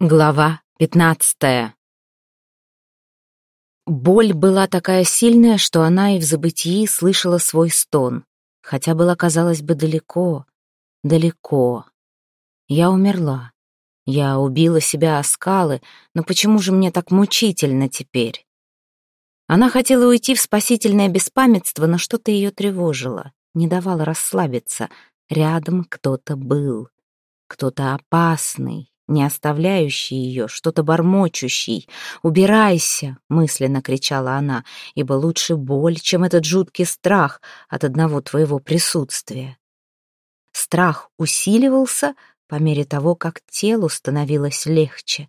Глава пятнадцатая Боль была такая сильная, что она и в забытии слышала свой стон, хотя была, казалось бы, далеко, далеко. Я умерла. Я убила себя о скалы, но почему же мне так мучительно теперь? Она хотела уйти в спасительное беспамятство, но что-то ее тревожило, не давало расслабиться. Рядом кто-то был, кто-то опасный, не оставляющий ее, что-то бормочущий. «Убирайся!» — мысленно кричала она, «ибо лучше боль, чем этот жуткий страх от одного твоего присутствия». Страх усиливался по мере того, как телу становилось легче.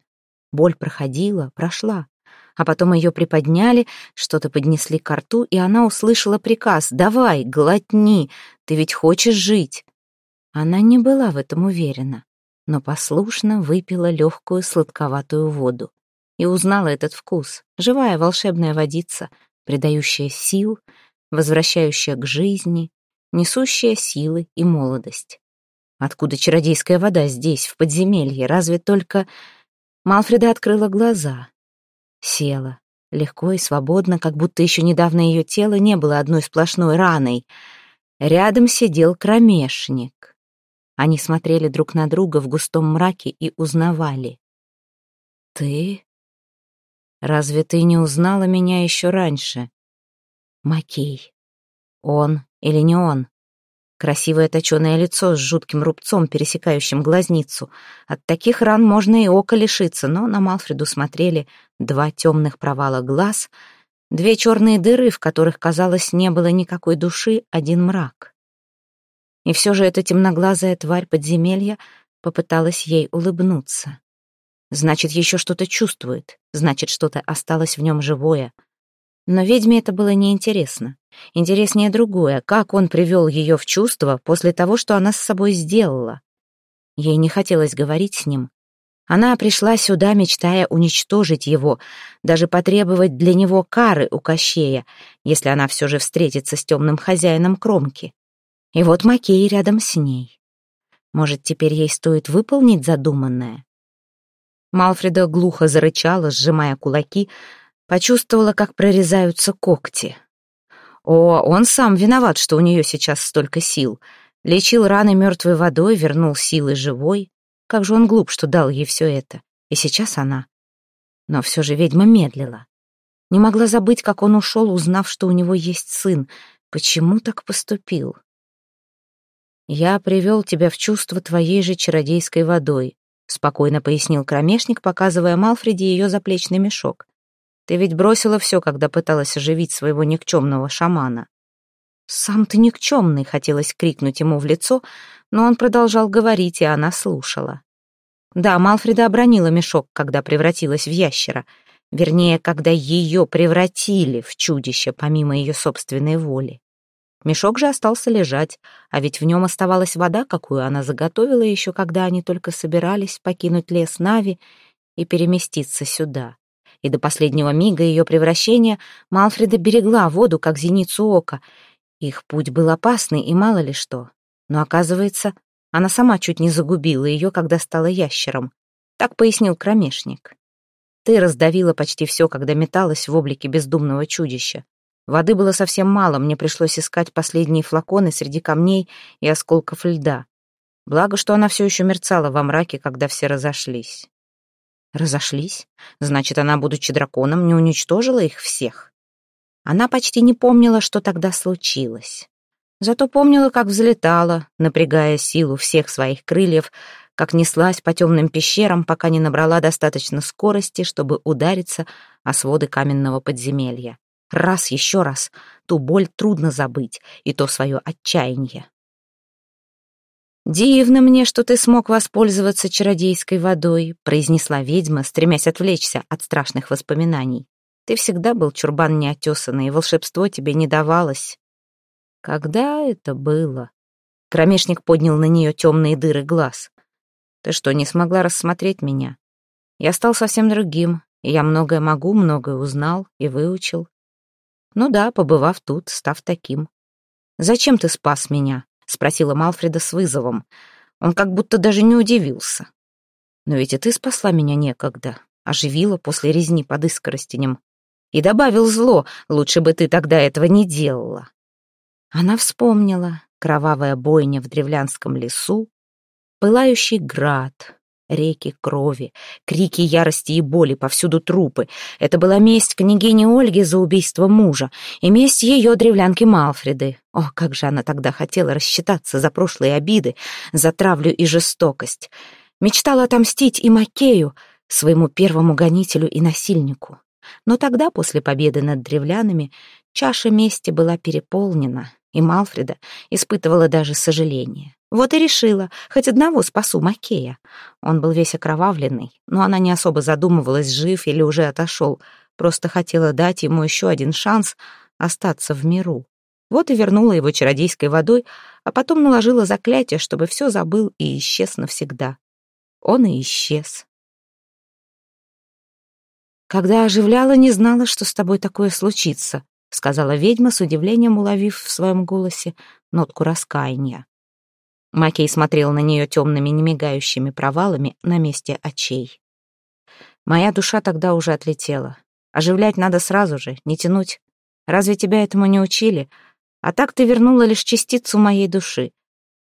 Боль проходила, прошла, а потом ее приподняли, что-то поднесли к рту, и она услышала приказ «Давай, глотни, ты ведь хочешь жить». Она не была в этом уверена но послушно выпила легкую сладковатую воду и узнала этот вкус. Живая волшебная водица, придающая сил, возвращающая к жизни, несущая силы и молодость. Откуда чародейская вода здесь, в подземелье? Разве только... Малфреда открыла глаза. Села. Легко и свободно, как будто еще недавно ее тело не было одной сплошной раной. Рядом сидел кромешник. Они смотрели друг на друга в густом мраке и узнавали. «Ты? Разве ты не узнала меня еще раньше?» «Макей. Он или не он?» Красивое точеное лицо с жутким рубцом, пересекающим глазницу. От таких ран можно и око лишиться, но на Малфреду смотрели два темных провала глаз, две черные дыры, в которых, казалось, не было никакой души, один мрак. И все же эта темноглазая тварь подземелья попыталась ей улыбнуться. Значит, еще что-то чувствует, значит, что-то осталось в нем живое. Но ведьме это было неинтересно. Интереснее другое, как он привел ее в чувство после того, что она с собой сделала. Ей не хотелось говорить с ним. Она пришла сюда, мечтая уничтожить его, даже потребовать для него кары у Кощея, если она все же встретится с темным хозяином кромки. И вот Макей рядом с ней. Может, теперь ей стоит выполнить задуманное? Малфреда глухо зарычала, сжимая кулаки, почувствовала, как прорезаются когти. О, он сам виноват, что у нее сейчас столько сил. Лечил раны мертвой водой, вернул силы живой. Как же он глуп, что дал ей все это. И сейчас она. Но все же ведьма медлила. Не могла забыть, как он ушел, узнав, что у него есть сын. Почему так поступил? «Я привел тебя в чувство твоей же чародейской водой», спокойно пояснил кромешник, показывая Малфреди ее заплечный мешок. «Ты ведь бросила все, когда пыталась оживить своего никчемного шамана». «Сам ты никчемный», — хотелось крикнуть ему в лицо, но он продолжал говорить, и она слушала. Да, Малфреда обронила мешок, когда превратилась в ящера. Вернее, когда ее превратили в чудище, помимо ее собственной воли. Мешок же остался лежать, а ведь в нем оставалась вода, какую она заготовила еще, когда они только собирались покинуть лес Нави и переместиться сюда. И до последнего мига ее превращения Малфреда берегла воду, как зеницу ока. Их путь был опасный и мало ли что. Но, оказывается, она сама чуть не загубила ее, когда стала ящером. Так пояснил кромешник. Ты раздавила почти все, когда металась в облике бездумного чудища. Воды было совсем мало, мне пришлось искать последние флаконы среди камней и осколков льда. Благо, что она все еще мерцала во мраке, когда все разошлись. Разошлись? Значит, она, будучи драконом, не уничтожила их всех. Она почти не помнила, что тогда случилось. Зато помнила, как взлетала, напрягая силу всех своих крыльев, как неслась по темным пещерам, пока не набрала достаточно скорости, чтобы удариться о своды каменного подземелья. Раз, еще раз. Ту боль трудно забыть, и то свое отчаяние. «Дивно мне, что ты смог воспользоваться чародейской водой», произнесла ведьма, стремясь отвлечься от страшных воспоминаний. «Ты всегда был чурбан неотесанный, и волшебство тебе не давалось». «Когда это было?» Кромешник поднял на нее темные дыры глаз. «Ты что, не смогла рассмотреть меня? Я стал совсем другим, и я многое могу, многое узнал и выучил. Ну да, побывав тут, став таким. «Зачем ты спас меня?» — спросила Малфреда с вызовом. Он как будто даже не удивился. Но ведь и ты спасла меня некогда, оживила после резни под искоростенем. И добавил зло, лучше бы ты тогда этого не делала. Она вспомнила кровавая бойня в древлянском лесу, пылающий град, реки крови, крики ярости и боли, повсюду трупы. Это была месть княгини Ольги за убийство мужа и месть ее древлянки Малфреды. О, как же она тогда хотела рассчитаться за прошлые обиды, за травлю и жестокость. Мечтала отомстить и Макею, своему первому гонителю и насильнику. Но тогда, после победы над древлянами, чаша мести была переполнена, и Малфреда испытывала даже сожаление. Вот и решила, хоть одного спасу Макея. Он был весь окровавленный, но она не особо задумывалась, жив или уже отошел, просто хотела дать ему еще один шанс остаться в миру. Вот и вернула его чародейской водой, а потом наложила заклятие, чтобы все забыл и исчез навсегда. Он и исчез. Когда оживляла, не знала, что с тобой такое случится, сказала ведьма с удивлением, уловив в своем голосе нотку раскаяния. Макей смотрел на нее темными, немигающими провалами на месте очей. Моя душа тогда уже отлетела. Оживлять надо сразу же, не тянуть. Разве тебя этому не учили? А так ты вернула лишь частицу моей души.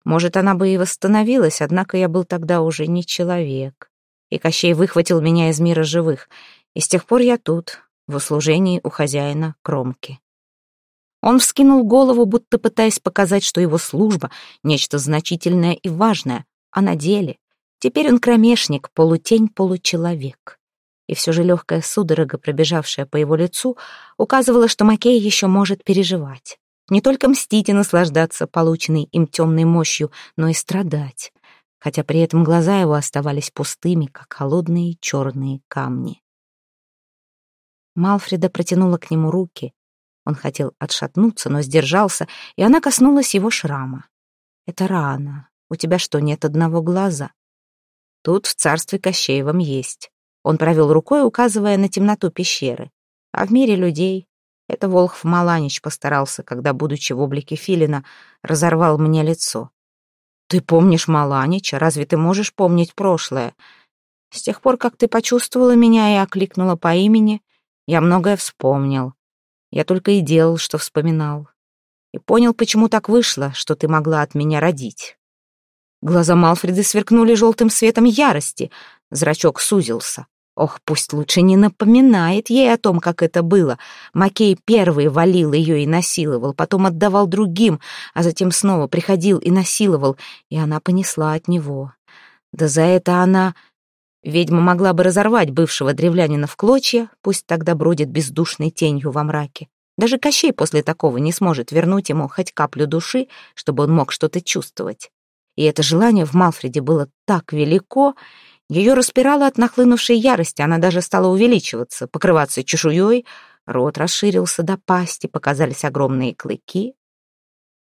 Может, она бы и восстановилась, однако я был тогда уже не человек. И Кощей выхватил меня из мира живых. И с тех пор я тут, в услужении у хозяина Кромки. Он вскинул голову, будто пытаясь показать, что его служба — нечто значительное и важное, а на деле теперь он кромешник, полутень, получеловек. И все же легкая судорога, пробежавшая по его лицу, указывала, что Макей еще может переживать. Не только мстить и наслаждаться полученной им темной мощью, но и страдать, хотя при этом глаза его оставались пустыми, как холодные черные камни. Малфреда протянула к нему руки, он хотел отшатнуться, но сдержался, и она коснулась его шрама. «Это рана. У тебя что, нет одного глаза?» «Тут в царстве Кощеевом есть». Он провел рукой, указывая на темноту пещеры. А в мире людей это Волхв Маланич постарался, когда, будучи в облике филина, разорвал мне лицо. «Ты помнишь Маланича? Разве ты можешь помнить прошлое? С тех пор, как ты почувствовала меня и окликнула по имени, я многое вспомнил. Я только и делал, что вспоминал. И понял, почему так вышло, что ты могла от меня родить. Глаза Малфреды сверкнули желтым светом ярости. Зрачок сузился. Ох, пусть лучше не напоминает ей о том, как это было. Макей первый валил ее и насиловал, потом отдавал другим, а затем снова приходил и насиловал, и она понесла от него. Да за это она Ведьма могла бы разорвать бывшего древлянина в клочья, пусть тогда бродит бездушной тенью во мраке. Даже Кощей после такого не сможет вернуть ему хоть каплю души, чтобы он мог что-то чувствовать. И это желание в Малфреде было так велико, ее распирало от нахлынувшей ярости, она даже стала увеличиваться, покрываться чешуей, рот расширился до пасти, показались огромные клыки.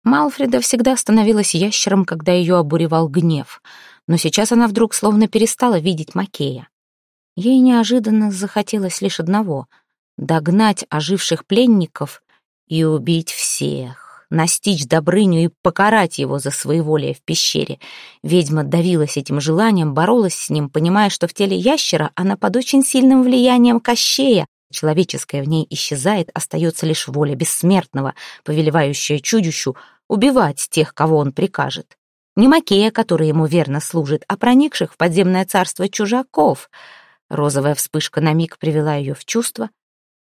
Малфреда всегда становилась ящером, когда ее обуревал гнев — но сейчас она вдруг словно перестала видеть Макея. Ей неожиданно захотелось лишь одного — догнать оживших пленников и убить всех, настичь Добрыню и покарать его за своеволие в пещере. Ведьма давилась этим желанием, боролась с ним, понимая, что в теле ящера она под очень сильным влиянием Кощея, человеческое в ней исчезает, остается лишь воля бессмертного, повелевающая чудищу убивать тех, кого он прикажет. Не Макея, который ему верно служит, а проникших в подземное царство чужаков. Розовая вспышка на миг привела ее в чувство,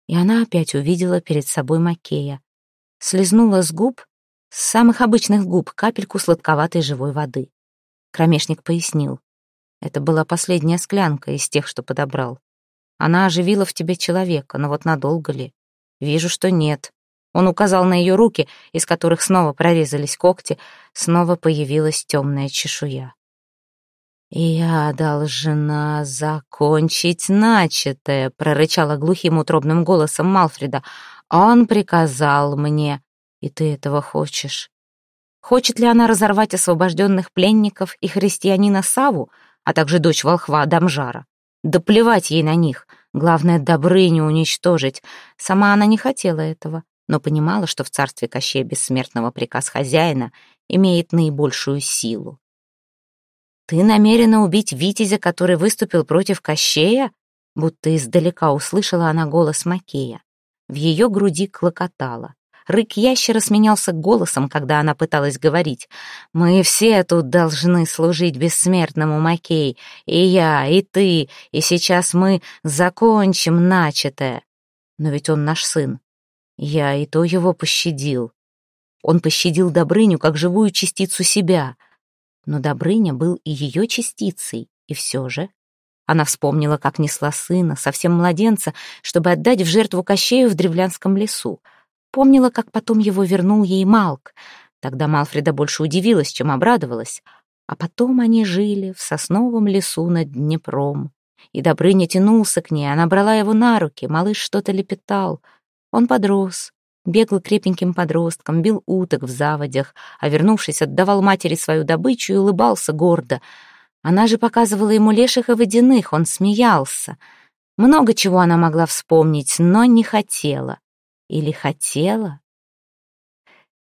и она опять увидела перед собой Макея. Слизнула с губ, с самых обычных губ, капельку сладковатой живой воды. Кромешник пояснил. Это была последняя склянка из тех, что подобрал. Она оживила в тебе человека, но вот надолго ли? Вижу, что нет. Он указал на ее руки, из которых снова прорезались когти, снова появилась темная чешуя. «Я должна закончить начатое», — прорычала глухим утробным голосом Малфреда. «Он приказал мне, и ты этого хочешь». Хочет ли она разорвать освобожденных пленников и христианина Саву, а также дочь волхва Дамжара? Да плевать ей на них. Главное, Добрыню уничтожить. Сама она не хотела этого но понимала, что в царстве Кощея Бессмертного приказ хозяина имеет наибольшую силу. Ты намерена убить Витязя, который выступил против Кощея? Будто издалека услышала она голос Макея. В ее груди клокотало. Рык ящера сменялся голосом, когда она пыталась говорить. «Мы все тут должны служить бессмертному Макей, и я, и ты, и сейчас мы закончим начатое. Но ведь он наш сын. Я и то его пощадил. Он пощадил Добрыню как живую частицу себя. Но Добрыня был и ее частицей, и все же... Она вспомнила, как несла сына, совсем младенца, чтобы отдать в жертву Кощею в древлянском лесу. Помнила, как потом его вернул ей Малк. Тогда Малфреда больше удивилась, чем обрадовалась. А потом они жили в сосновом лесу над Днепром. И Добрыня тянулся к ней, она брала его на руки, малыш что-то лепетал. Он подрос, бегал крепеньким подростком, бил уток в заводях, а вернувшись, отдавал матери свою добычу и улыбался гордо. Она же показывала ему леших и водяных, он смеялся. Много чего она могла вспомнить, но не хотела. Или хотела?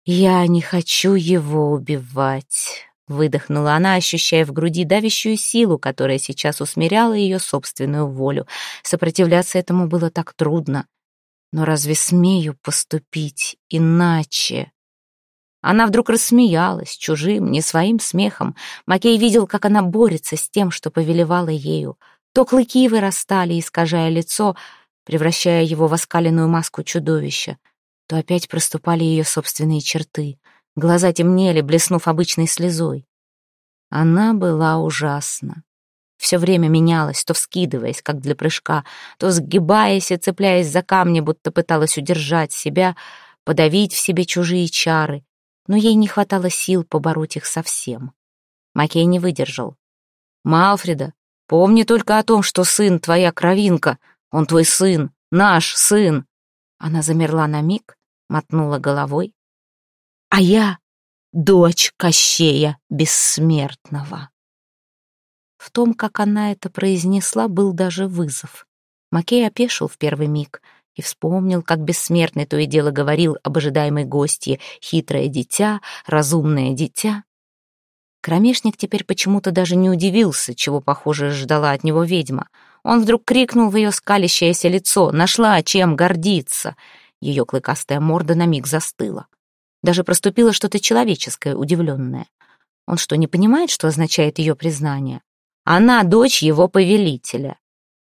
«Я не хочу его убивать», — выдохнула она, ощущая в груди давящую силу, которая сейчас усмиряла ее собственную волю. Сопротивляться этому было так трудно. Но разве смею поступить иначе? Она вдруг рассмеялась, чужим, не своим смехом. Макей видел, как она борется с тем, что повелевало ею. То клыки вырастали, искажая лицо, превращая его в оскаленную маску чудовища, то опять проступали ее собственные черты. Глаза темнели, блеснув обычной слезой. Она была ужасна. Все время менялась, то вскидываясь, как для прыжка, то сгибаясь и цепляясь за камни, будто пыталась удержать себя, подавить в себе чужие чары, но ей не хватало сил побороть их совсем. Макей не выдержал. «Малфреда, помни только о том, что сын твоя кровинка, он твой сын, наш сын!» Она замерла на миг, мотнула головой. «А я дочь Кощея Бессмертного!» В том, как она это произнесла, был даже вызов. Макей опешил в первый миг и вспомнил, как бессмертный то и дело говорил об ожидаемой гостье «хитрое дитя», «разумное дитя». Кромешник теперь почему-то даже не удивился, чего, похоже, ждала от него ведьма — он вдруг крикнул в ее скалящееся лицо, нашла чем гордиться. Ее клыкастая морда на миг застыла. Даже проступило что-то человеческое, удивленное. Он что, не понимает, что означает ее признание? Она дочь его повелителя.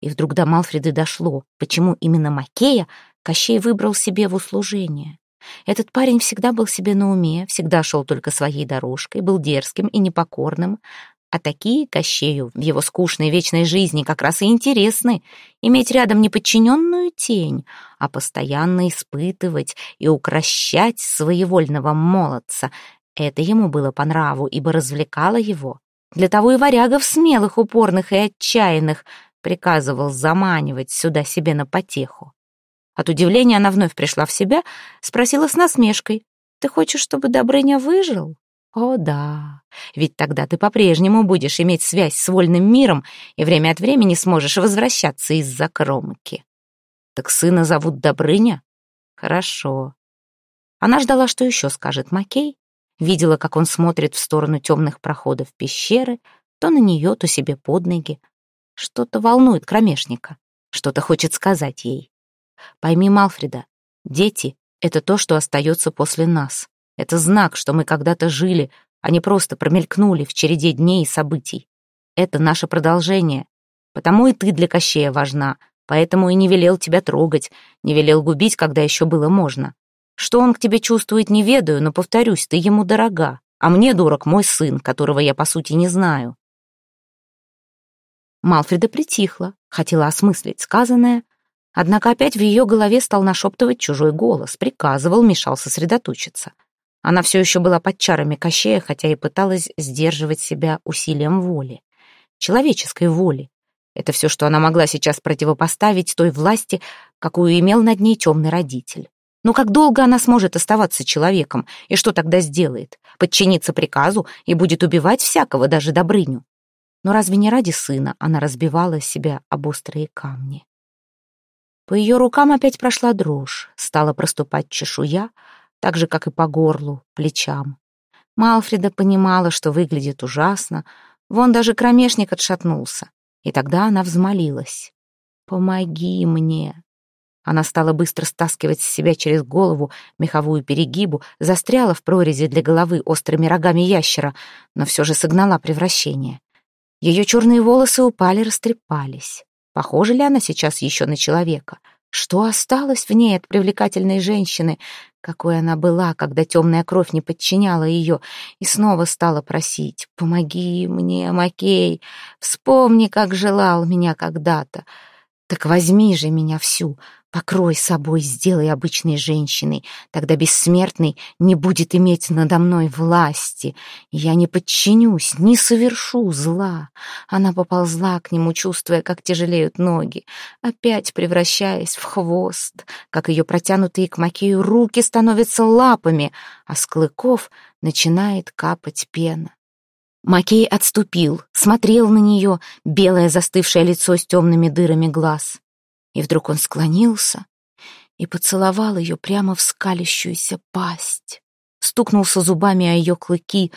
И вдруг до Малфреды дошло, почему именно Макея Кощей выбрал себе в услужение. Этот парень всегда был себе на уме, всегда шел только своей дорожкой, был дерзким и непокорным, а такие Кощею в его скучной вечной жизни как раз и интересны. Иметь рядом не подчиненную тень, а постоянно испытывать и укращать своевольного молодца. Это ему было по нраву, ибо развлекало его. Для того и варягов смелых, упорных и отчаянных приказывал заманивать сюда себе на потеху. От удивления она вновь пришла в себя, спросила с насмешкой. «Ты хочешь, чтобы Добрыня выжил?» О да, ведь тогда ты по-прежнему будешь иметь связь с вольным миром и время от времени сможешь возвращаться из-за кромки. Так сына зовут Добрыня? Хорошо. Она ждала, что еще скажет Макей, видела, как он смотрит в сторону темных проходов пещеры, то на нее, то себе под ноги. Что-то волнует кромешника, что-то хочет сказать ей. Пойми, Малфреда, дети — это то, что остается после нас. Это знак, что мы когда-то жили, а не просто промелькнули в череде дней и событий. Это наше продолжение. Потому и ты для Кощея важна, поэтому и не велел тебя трогать, не велел губить, когда еще было можно. Что он к тебе чувствует, не ведаю, но, повторюсь, ты ему дорога, а мне дорог мой сын, которого я, по сути, не знаю. Малфреда притихла, хотела осмыслить сказанное, однако опять в ее голове стал нашептывать чужой голос, приказывал, мешал сосредоточиться. Она все еще была под чарами Кощея, хотя и пыталась сдерживать себя усилием воли. Человеческой воли. Это все, что она могла сейчас противопоставить той власти, какую имел над ней темный родитель. Но как долго она сможет оставаться человеком, и что тогда сделает? Подчиниться приказу и будет убивать всякого, даже Добрыню. Но разве не ради сына она разбивала себя об острые камни? По ее рукам опять прошла дрожь, стала проступать чешуя, так же, как и по горлу, плечам. Малфреда понимала, что выглядит ужасно, Вон даже кромешник отшатнулся. И тогда она взмолилась. «Помоги мне!» Она стала быстро стаскивать с себя через голову меховую перегибу, застряла в прорези для головы острыми рогами ящера, но все же согнала превращение. Ее черные волосы упали, растрепались. Похожа ли она сейчас еще на человека? Что осталось в ней от привлекательной женщины, какой она была, когда темная кровь не подчиняла ее, и снова стала просить «Помоги мне, Макей, вспомни, как желал меня когда-то. Так возьми же меня всю, Покрой собой, сделай обычной женщиной, тогда бессмертный не будет иметь надо мной власти. Я не подчинюсь, не совершу зла. Она поползла к нему, чувствуя, как тяжелеют ноги, опять превращаясь в хвост, как ее протянутые к Макею руки становятся лапами, а с клыков начинает капать пена. Макей отступил, смотрел на нее, белое застывшее лицо с темными дырами глаз. И вдруг он склонился и поцеловал ее прямо в скалящуюся пасть. Стукнулся зубами о ее клыки,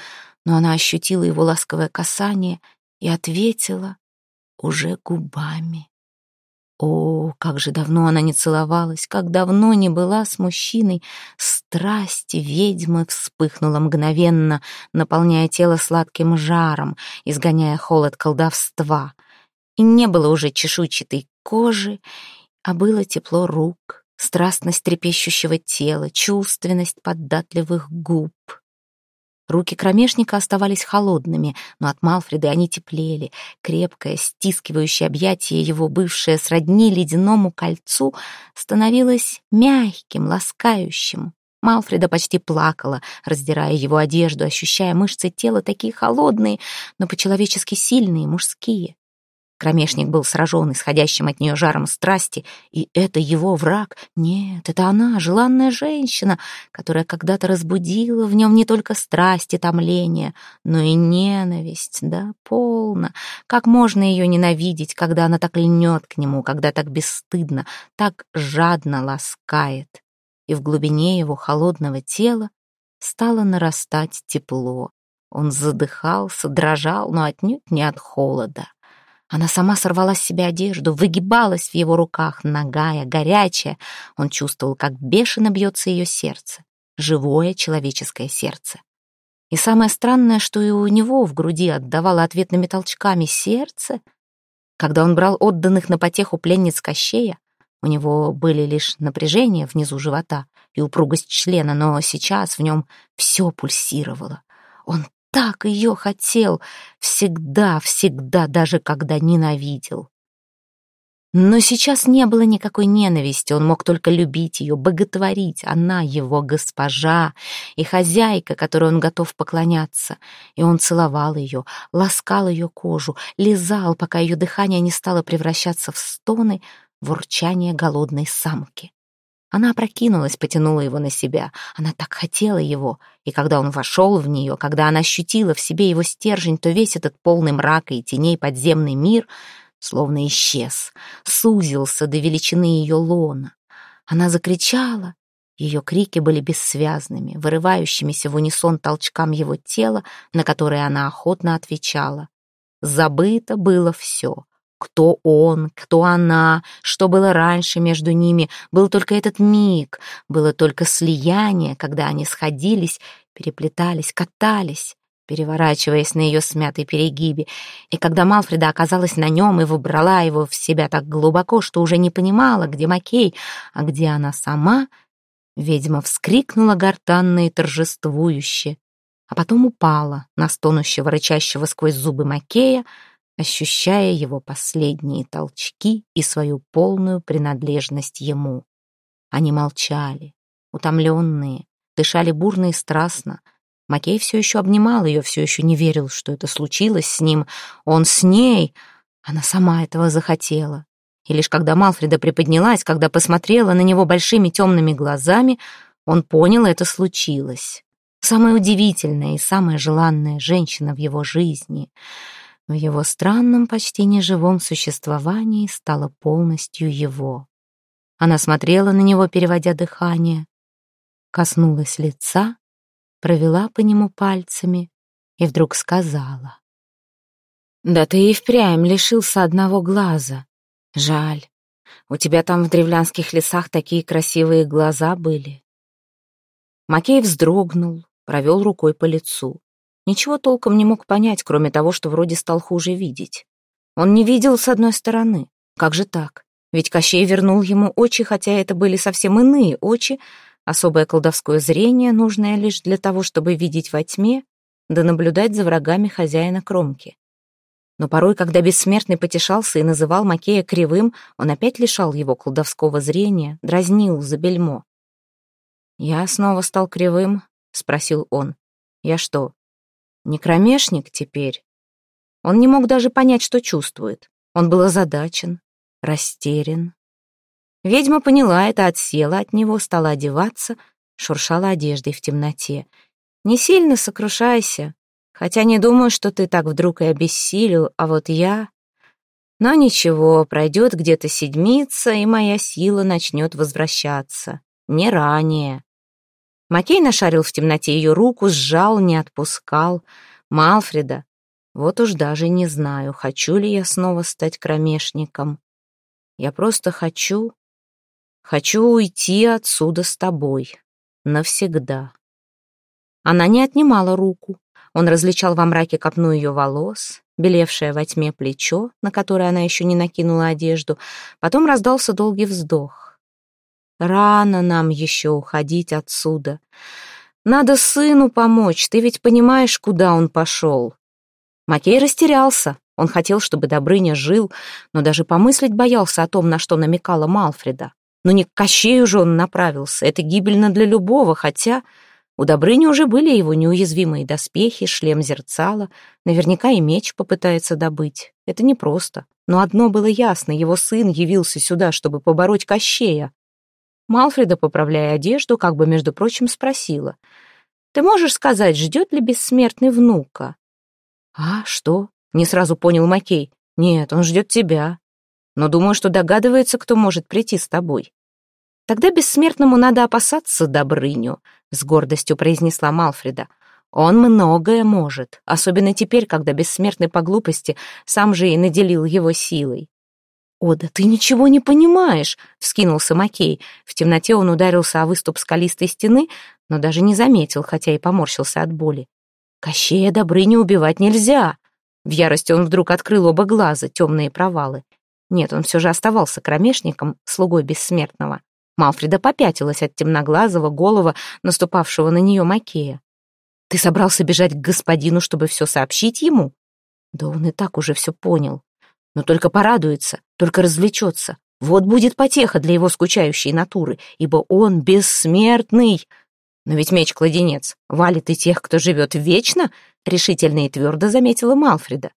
но она ощутила его ласковое касание и ответила уже губами. О, как же давно она не целовалась, как давно не была с мужчиной. Страсть ведьмы вспыхнула мгновенно, наполняя тело сладким жаром, изгоняя холод колдовства. И не было уже чешуйчатой кожи, а было тепло рук, страстность трепещущего тела, чувственность податливых губ. Руки кромешника оставались холодными, но от Малфреда они теплели. Крепкое, стискивающее объятие его, бывшее сродни ледяному кольцу, становилось мягким, ласкающим. Малфреда почти плакала, раздирая его одежду, ощущая мышцы тела такие холодные, но по-человечески сильные, мужские. Кромешник был сражен исходящим от нее жаром страсти, и это его враг. Нет, это она, желанная женщина, которая когда-то разбудила в нем не только страсть и томление, но и ненависть. Да, полно. Как можно ее ненавидеть, когда она так льнет к нему, когда так бесстыдно, так жадно ласкает? И в глубине его холодного тела стало нарастать тепло. Он задыхался, дрожал, но отнюдь не от холода. Она сама сорвала с себя одежду, выгибалась в его руках, нагая, горячая. Он чувствовал, как бешено бьется ее сердце, живое человеческое сердце. И самое странное, что и у него в груди отдавало ответными толчками сердце. Когда он брал отданных на потеху пленниц Кощея, у него были лишь напряжение внизу живота и упругость члена, но сейчас в нем все пульсировало. Он так ее хотел, всегда, всегда, даже когда ненавидел. Но сейчас не было никакой ненависти, он мог только любить ее, боготворить. Она его госпожа и хозяйка, которой он готов поклоняться. И он целовал ее, ласкал ее кожу, лизал, пока ее дыхание не стало превращаться в стоны, в урчание голодной самки. Она опрокинулась, потянула его на себя. Она так хотела его. И когда он вошел в нее, когда она ощутила в себе его стержень, то весь этот полный мрака и теней подземный мир словно исчез, сузился до величины ее лона. Она закричала. Ее крики были бессвязными, вырывающимися в унисон толчкам его тела, на которые она охотно отвечала. Забыто было все. Кто он, кто она, что было раньше между ними, был только этот миг, было только слияние, когда они сходились, переплетались, катались, переворачиваясь на ее смятой перегибе. И когда Малфреда оказалась на нем и выбрала его в себя так глубоко, что уже не понимала, где Макей, а где она сама, ведьма вскрикнула гортанно и торжествующе, а потом упала на стонущего, рычащего сквозь зубы Макея, ощущая его последние толчки и свою полную принадлежность ему. Они молчали, утомленные, дышали бурно и страстно. Макей все еще обнимал ее, все еще не верил, что это случилось с ним. Он с ней. Она сама этого захотела. И лишь когда Малфреда приподнялась, когда посмотрела на него большими темными глазами, он понял, это случилось. Самая удивительная и самая желанная женщина в его жизни — в его странном, почти неживом существовании стала полностью его. Она смотрела на него, переводя дыхание, коснулась лица, провела по нему пальцами и вдруг сказала. Да ты и впрямь лишился одного глаза. Жаль. У тебя там в древлянских лесах такие красивые глаза были. Макей вздрогнул, провел рукой по лицу. Ничего толком не мог понять, кроме того, что вроде стал хуже видеть. Он не видел с одной стороны. Как же так? Ведь Кощей вернул ему очи, хотя это были совсем иные очи, особое колдовское зрение, нужное лишь для того, чтобы видеть во тьме, да наблюдать за врагами хозяина кромки. Но порой, когда бессмертный потешался и называл Макея кривым, он опять лишал его колдовского зрения, дразнил за бельмо. «Я снова стал кривым?» — спросил он. «Я что, не кромешник теперь?» Он не мог даже понять, что чувствует. Он был озадачен, растерян. Ведьма поняла это, отсела от него, стала одеваться, шуршала одеждой в темноте. «Не сильно сокрушайся, хотя не думаю, что ты так вдруг и обессилел, а вот я...» Но ничего, пройдет где-то седмица, и моя сила начнет возвращаться. Не ранее. Макей нашарил в темноте ее руку, сжал, не отпускал. Малфреда. Вот уж даже не знаю, хочу ли я снова стать кромешником. Я просто хочу... Хочу уйти отсюда с тобой. Навсегда. Она не отнимала руку. Он различал во мраке копну ее волос, белевшее во тьме плечо, на которое она еще не накинула одежду. Потом раздался долгий вздох. Рано нам еще уходить отсюда. Надо сыну помочь, ты ведь понимаешь, куда он пошел. Макей растерялся. Он хотел, чтобы Добрыня жил, но даже помыслить боялся о том, на что намекала Малфреда. Но не к Кощею же он направился, это гибельно для любого, хотя у Добрыни уже были его неуязвимые доспехи, шлем зерцала, наверняка и меч попытается добыть. Это непросто. Но одно было ясно, его сын явился сюда, чтобы побороть Кощея. Малфреда, поправляя одежду, как бы, между прочим, спросила. «Ты можешь сказать, ждет ли бессмертный внука?» «А, что?» — не сразу понял Макей. «Нет, он ждет тебя. Но думаю, что догадывается, кто может прийти с тобой». «Тогда бессмертному надо опасаться Добрыню», — с гордостью произнесла Малфреда. «Он многое может, особенно теперь, когда бессмертный по глупости сам же и наделил его силой. «О, да ты ничего не понимаешь!» — вскинулся Макей. В темноте он ударился о выступ скалистой стены, но даже не заметил, хотя и поморщился от боли. «Кощея Добрыни убивать нельзя!» В ярости он вдруг открыл оба глаза, темные провалы. Нет, он все же оставался кромешником, слугой бессмертного. Малфреда попятилась от темноглазого, голова, наступавшего на нее Макея. «Ты собрался бежать к господину, чтобы все сообщить ему?» Да он и так уже все понял но только порадуется, только развлечется. Вот будет потеха для его скучающей натуры, ибо он бессмертный. Но ведь меч-кладенец валит и тех, кто живет вечно, решительно и твердо заметила Малфреда.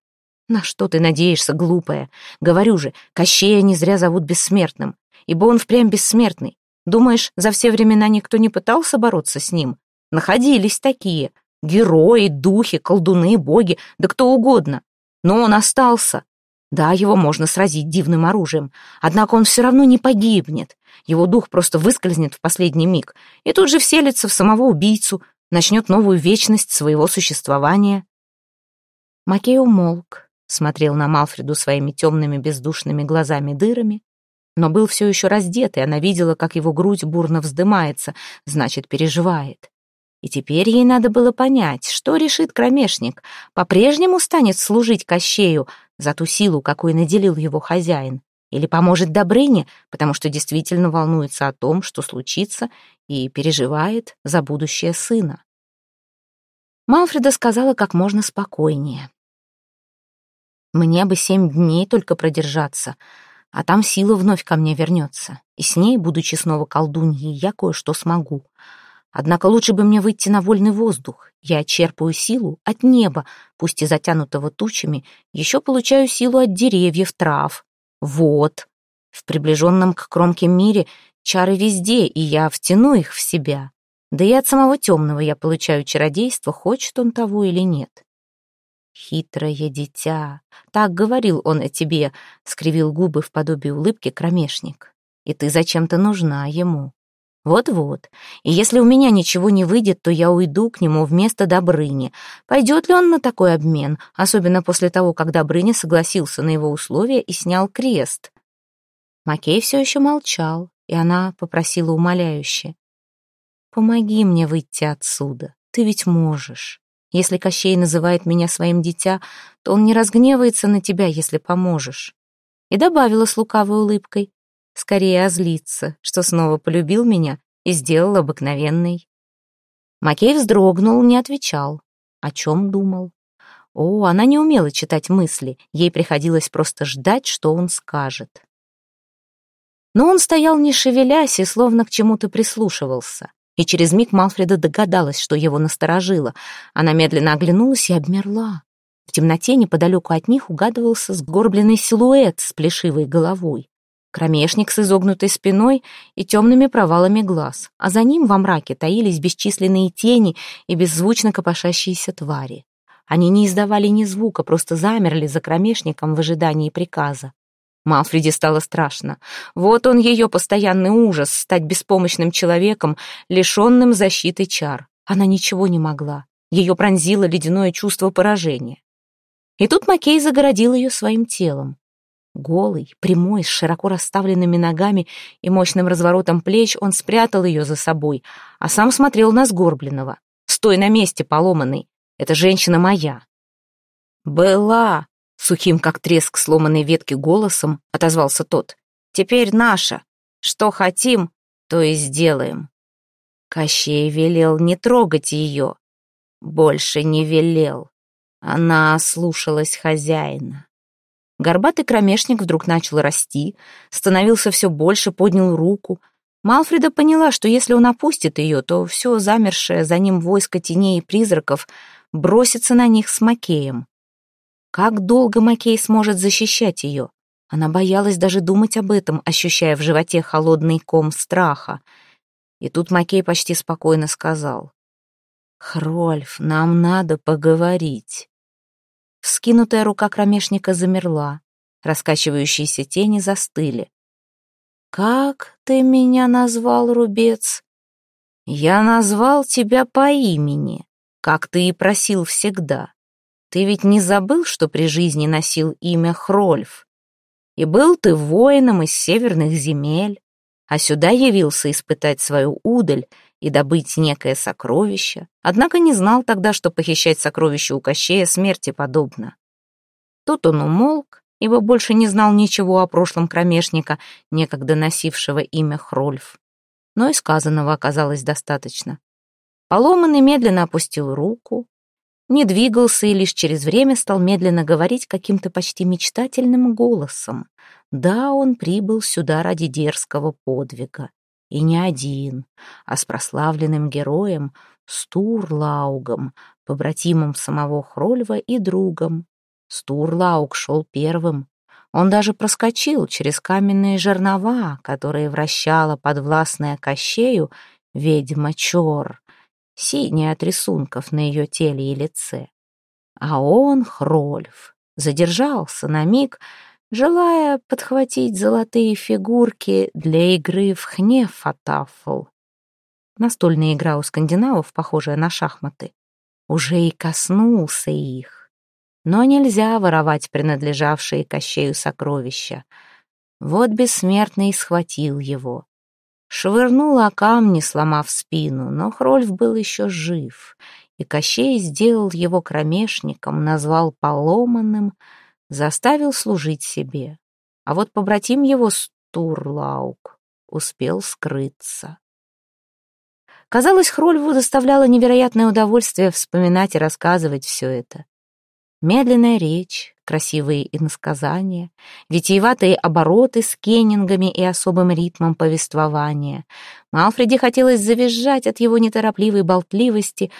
На что ты надеешься, глупая? Говорю же, Кощея не зря зовут бессмертным, ибо он впрямь бессмертный. Думаешь, за все времена никто не пытался бороться с ним? Находились такие. Герои, духи, колдуны, боги, да кто угодно. Но он остался, да, его можно сразить дивным оружием, однако он все равно не погибнет. Его дух просто выскользнет в последний миг и тут же вселится в самого убийцу, начнет новую вечность своего существования. Макей умолк, смотрел на Малфреду своими темными бездушными глазами-дырами, но был все еще раздет, и она видела, как его грудь бурно вздымается, значит, переживает. И теперь ей надо было понять, что решит кромешник. По-прежнему станет служить Кощею за ту силу, какой наделил его хозяин, или поможет Добрыне, потому что действительно волнуется о том, что случится, и переживает за будущее сына. Малфреда сказала как можно спокойнее. «Мне бы семь дней только продержаться, а там сила вновь ко мне вернется, и с ней, будучи снова колдуньей, я кое-что смогу. Однако лучше бы мне выйти на вольный воздух. Я черпаю силу от неба, пусть и затянутого тучами, еще получаю силу от деревьев, трав. Вот. В приближенном к кромке мире чары везде, и я втяну их в себя. Да и от самого темного я получаю чародейство, хочет он того или нет. «Хитрое дитя!» — так говорил он о тебе, — скривил губы в подобии улыбки кромешник. «И ты зачем-то нужна ему. Вот-вот. И если у меня ничего не выйдет, то я уйду к нему вместо Добрыни. Пойдет ли он на такой обмен, особенно после того, как Добрыня согласился на его условия и снял крест? Макей все еще молчал, и она попросила умоляюще. «Помоги мне выйти отсюда, ты ведь можешь. Если Кощей называет меня своим дитя, то он не разгневается на тебя, если поможешь». И добавила с лукавой улыбкой, скорее озлиться, что снова полюбил меня и сделал обыкновенной. Макей вздрогнул, не отвечал. О чем думал? О, она не умела читать мысли, ей приходилось просто ждать, что он скажет. Но он стоял не шевелясь и словно к чему-то прислушивался. И через миг Малфреда догадалась, что его насторожило. Она медленно оглянулась и обмерла. В темноте неподалеку от них угадывался сгорбленный силуэт с плешивой головой. Кромешник с изогнутой спиной и темными провалами глаз, а за ним во мраке таились бесчисленные тени и беззвучно копошащиеся твари. Они не издавали ни звука, просто замерли за кромешником в ожидании приказа. Малфреди стало страшно. Вот он ее постоянный ужас — стать беспомощным человеком, лишенным защиты чар. Она ничего не могла. Ее пронзило ледяное чувство поражения. И тут Макей загородил ее своим телом. Голый, прямой, с широко расставленными ногами и мощным разворотом плеч, он спрятал ее за собой, а сам смотрел на сгорбленного. «Стой на месте, поломанный! Эта женщина моя!» «Была!» — сухим, как треск сломанной ветки голосом отозвался тот. «Теперь наша. Что хотим, то и сделаем». Кощей велел не трогать ее. Больше не велел. Она ослушалась хозяина. Горбатый кромешник вдруг начал расти, становился все больше, поднял руку. Малфреда поняла, что если он опустит ее, то все замершее за ним войско теней и призраков бросится на них с Макеем. Как долго Макей сможет защищать ее? Она боялась даже думать об этом, ощущая в животе холодный ком страха. И тут Макей почти спокойно сказал. «Хрольф, нам надо поговорить». Вскинутая рука кромешника замерла, раскачивающиеся тени застыли. «Как ты меня назвал, Рубец?» «Я назвал тебя по имени, как ты и просил всегда. Ты ведь не забыл, что при жизни носил имя Хрольф? И был ты воином из северных земель, а сюда явился испытать свою удаль и добыть некое сокровище, однако не знал тогда, что похищать сокровище у Кощея смерти подобно. Тут он умолк, ибо больше не знал ничего о прошлом кромешника, некогда носившего имя Хрольф. Но и сказанного оказалось достаточно. Поломанный медленно опустил руку, не двигался и лишь через время стал медленно говорить каким-то почти мечтательным голосом. Да, он прибыл сюда ради дерзкого подвига. И не один, а с прославленным героем Стурлаугом, побратимом самого Хрольва и другом. Стурлауг шел первым. Он даже проскочил через каменные жернова, которые вращала подвластная Кощею ведьма Чор, синяя от рисунков на ее теле и лице. А он, Хрольф, задержался на миг, желая подхватить золотые фигурки для игры в хнефатафл. Настольная игра у скандинавов, похожая на шахматы, уже и коснулся их. Но нельзя воровать принадлежавшие Кощею сокровища. Вот бессмертный схватил его. Швырнул о камни, сломав спину, но Хрольф был еще жив, и Кощей сделал его кромешником, назвал поломанным — заставил служить себе. А вот побратим его Стурлаук успел скрыться. Казалось, Хрольву доставляло невероятное удовольствие вспоминать и рассказывать все это. Медленная речь, красивые иносказания, витиеватые обороты с кеннингами и особым ритмом повествования. Малфреди хотелось завизжать от его неторопливой болтливости,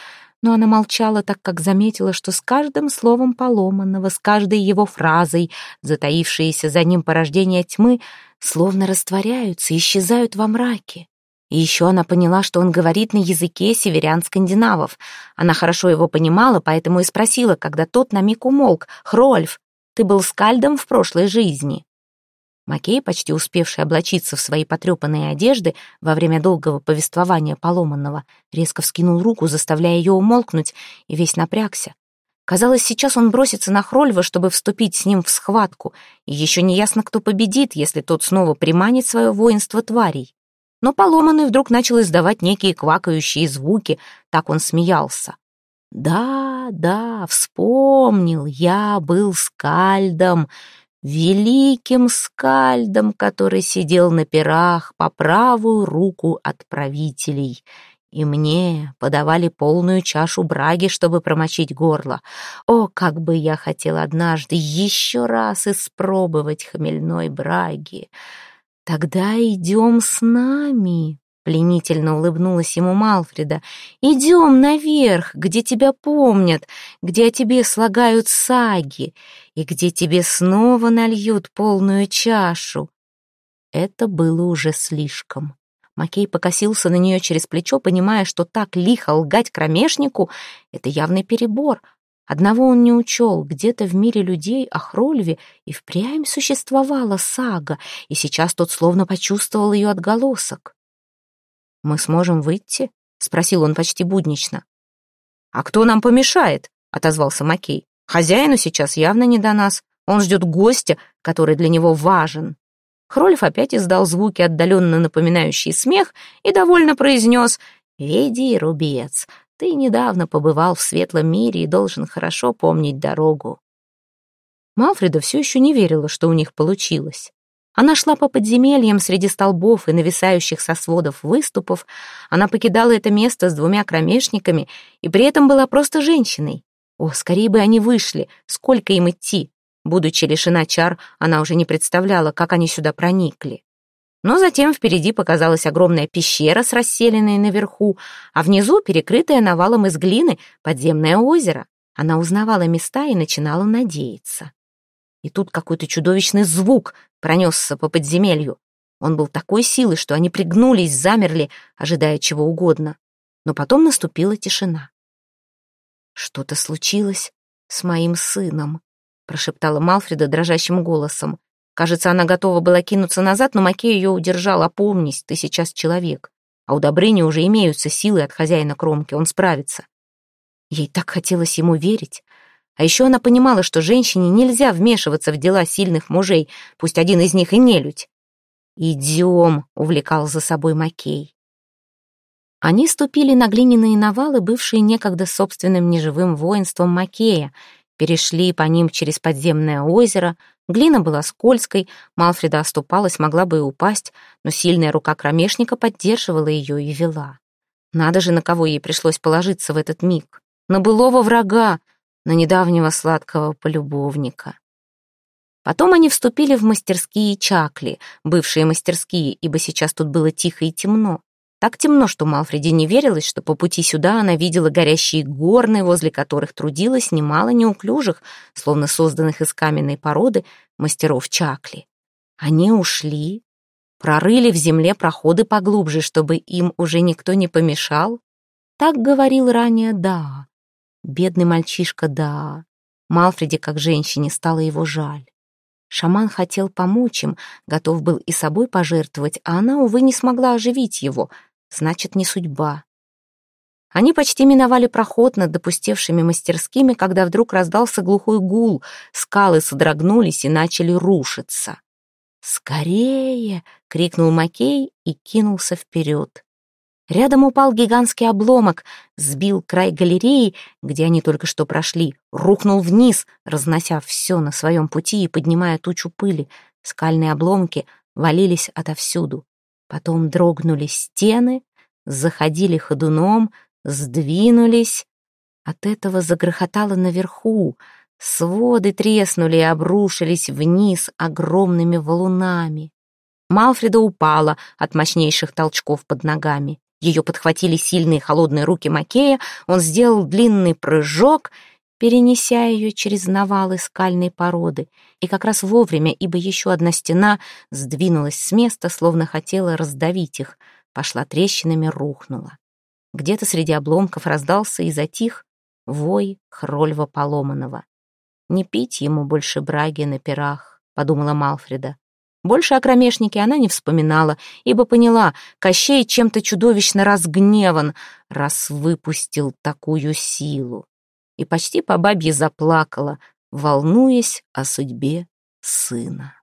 но она молчала, так как заметила, что с каждым словом поломанного, с каждой его фразой, затаившиеся за ним порождения тьмы, словно растворяются, исчезают во мраке. И еще она поняла, что он говорит на языке северян-скандинавов. Она хорошо его понимала, поэтому и спросила, когда тот на миг умолк, «Хрольф, ты был скальдом в прошлой жизни?» Макей, почти успевший облачиться в свои потрепанные одежды во время долгого повествования поломанного, резко вскинул руку, заставляя ее умолкнуть, и весь напрягся. Казалось, сейчас он бросится на Хрольва, чтобы вступить с ним в схватку, и еще не ясно, кто победит, если тот снова приманит свое воинство тварей. Но поломанный вдруг начал издавать некие квакающие звуки, так он смеялся. «Да, да, вспомнил, я был скальдом, великим скальдом, который сидел на пирах по правую руку от правителей. И мне подавали полную чашу браги, чтобы промочить горло. О, как бы я хотел однажды еще раз испробовать хмельной браги. Тогда идем с нами, Пленительно улыбнулась ему Малфреда. «Идем наверх, где тебя помнят, где о тебе слагают саги, и где тебе снова нальют полную чашу». Это было уже слишком. Макей покосился на нее через плечо, понимая, что так лихо лгать кромешнику — это явный перебор. Одного он не учел, где-то в мире людей о Хрольве и впрямь существовала сага, и сейчас тот словно почувствовал ее отголосок. «Мы сможем выйти?» — спросил он почти буднично. «А кто нам помешает?» — отозвался Макей. «Хозяину сейчас явно не до нас. Он ждет гостя, который для него важен». Хрольф опять издал звуки, отдаленно напоминающие смех, и довольно произнес «Веди, рубец, ты недавно побывал в светлом мире и должен хорошо помнить дорогу». Малфреда все еще не верила, что у них получилось. Она шла по подземельям среди столбов и нависающих со сводов выступов. Она покидала это место с двумя кромешниками и при этом была просто женщиной. О, скорее бы они вышли, сколько им идти. Будучи лишена чар, она уже не представляла, как они сюда проникли. Но затем впереди показалась огромная пещера с расселенной наверху, а внизу, перекрытое навалом из глины, подземное озеро. Она узнавала места и начинала надеяться. И тут какой-то чудовищный звук пронесся по подземелью. Он был такой силы, что они пригнулись, замерли, ожидая чего угодно. Но потом наступила тишина. «Что-то случилось с моим сыном», — прошептала Малфреда дрожащим голосом. Кажется, она готова была кинуться назад, но Макей ее удержал. «Опомнись, ты сейчас человек, а у Добрыни уже имеются силы от хозяина кромки, он справится». Ей так хотелось ему верить, а еще она понимала, что женщине нельзя вмешиваться в дела сильных мужей, пусть один из них и нелюдь. «Идем», — увлекал за собой Макей. Они ступили на глиняные навалы, бывшие некогда собственным неживым воинством Макея, перешли по ним через подземное озеро. Глина была скользкой, Малфреда оступалась, могла бы и упасть, но сильная рука кромешника поддерживала ее и вела. Надо же, на кого ей пришлось положиться в этот миг. На былого врага, на недавнего сладкого полюбовника. Потом они вступили в мастерские Чакли, бывшие мастерские, ибо сейчас тут было тихо и темно. Так темно, что Малфреди не верилось, что по пути сюда она видела горящие горны, возле которых трудилось немало неуклюжих, словно созданных из каменной породы, мастеров Чакли. Они ушли, прорыли в земле проходы поглубже, чтобы им уже никто не помешал. Так говорил ранее Да. Бедный мальчишка, да. Малфреде, как женщине, стало его жаль. Шаман хотел помочь им, готов был и собой пожертвовать, а она, увы, не смогла оживить его. Значит, не судьба. Они почти миновали проход над допустевшими мастерскими, когда вдруг раздался глухой гул, скалы содрогнулись и начали рушиться. «Скорее!» — крикнул Макей и кинулся вперед. Рядом упал гигантский обломок, сбил край галереи, где они только что прошли, рухнул вниз, разнося все на своем пути и поднимая тучу пыли. Скальные обломки валились отовсюду. Потом дрогнули стены, заходили ходуном, сдвинулись. От этого загрохотало наверху. Своды треснули и обрушились вниз огромными валунами. Малфреда упала от мощнейших толчков под ногами. Ее подхватили сильные холодные руки Макея, он сделал длинный прыжок, перенеся ее через навалы скальной породы, и как раз вовремя, ибо еще одна стена сдвинулась с места, словно хотела раздавить их, пошла трещинами, рухнула. Где-то среди обломков раздался и затих вой Хрольва поломанного. «Не пить ему больше браги на пирах», — подумала Малфреда. Больше о кромешнике она не вспоминала, ибо поняла, Кощей чем-то чудовищно разгневан, раз выпустил такую силу. И почти по бабье заплакала, волнуясь о судьбе сына.